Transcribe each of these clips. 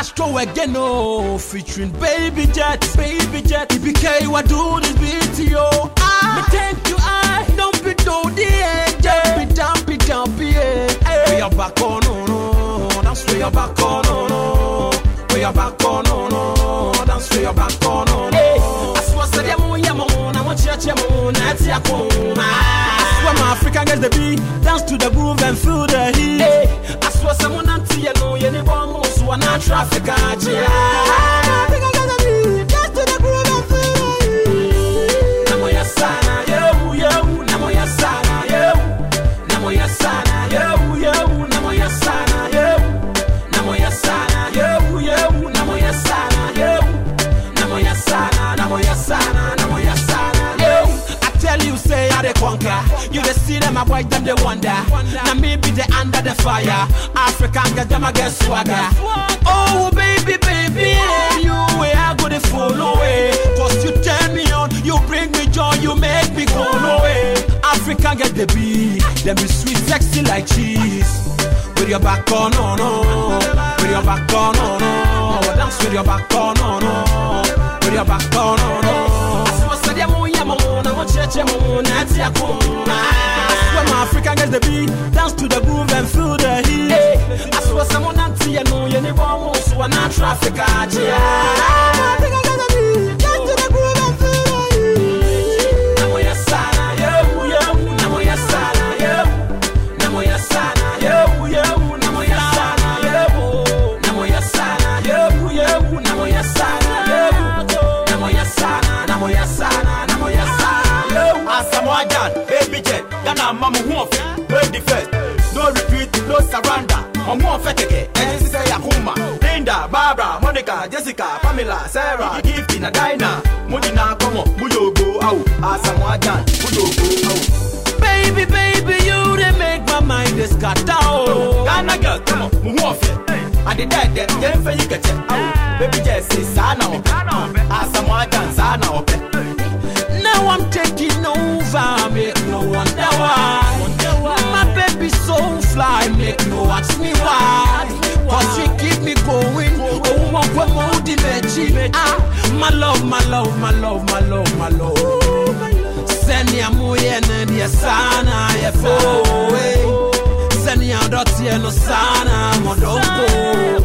Castro again, oh, featuring Baby Jet, Baby Jet. EBK, what do this beat, yo? Ah, me thank you, I don't be do the don't be down, be down, be eh, eh. We are back on, oh, no, no, that's we are back on, oh, no, no. We are back on, oh, no, no, that's we are back on, no, no. I swear, say, I'm on, I'm on, I'm on, church, I'm on, that's your When my African girls they be dance to the groove and feel the heat. Hey, almost one traffic. Yeah. You dey see them, I boy them they wonder. Now me be the under the fire. African girl them I get swagger. Oh baby, baby, you way I go to follow way. Cause you turn me on, you bring me joy, you make me go away. African get the beat, them be sweet, sexy like cheese. With your back on, no, no. With your back on, no, no. Dance with your back on, no, no. With your back on, no, no. Cheche mo, na tia kuma. When my African gets the beat, dance to the groove and feel the heat. I swear someone anti you know you never almost so na traffic aja. Majan, baby jet, Ghana mama who of it, first. No retreat, no surrender. Mamu of it, and this is Yakuma, Linda, Barbara, Monica, Jessica, Pamela, Sarah, Gifty, Nadina, Mudina, Como, Muyogo, Au, Asamajan, Muyogo, Au. Baby, baby, you didn't make my mind this cut down. Ghana girl, come on, Mamu off it. I did that, that, that for you get it. Baby, Jessie, Sana, Asamajan, Sana, okay. Now I'm taking over, make no wonder why. My baby so fly, make no ask me why. Cause she keep me going. Oh, my the magic. Ah, my love, my love, my love, my love, my love. Send ya muye nende ya sana ya fo. Send ya doti ya no sana modoko.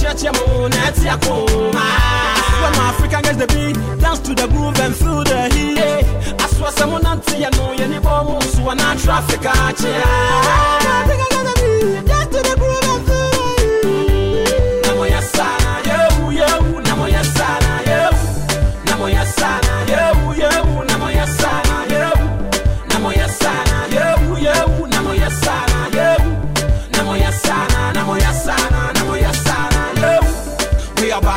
Church am on. That's ya come. When my African gets the beat, dance to the groove and feel the heat. I swear, someone until you know you need bomb, so I'm not traffic. Ah, dance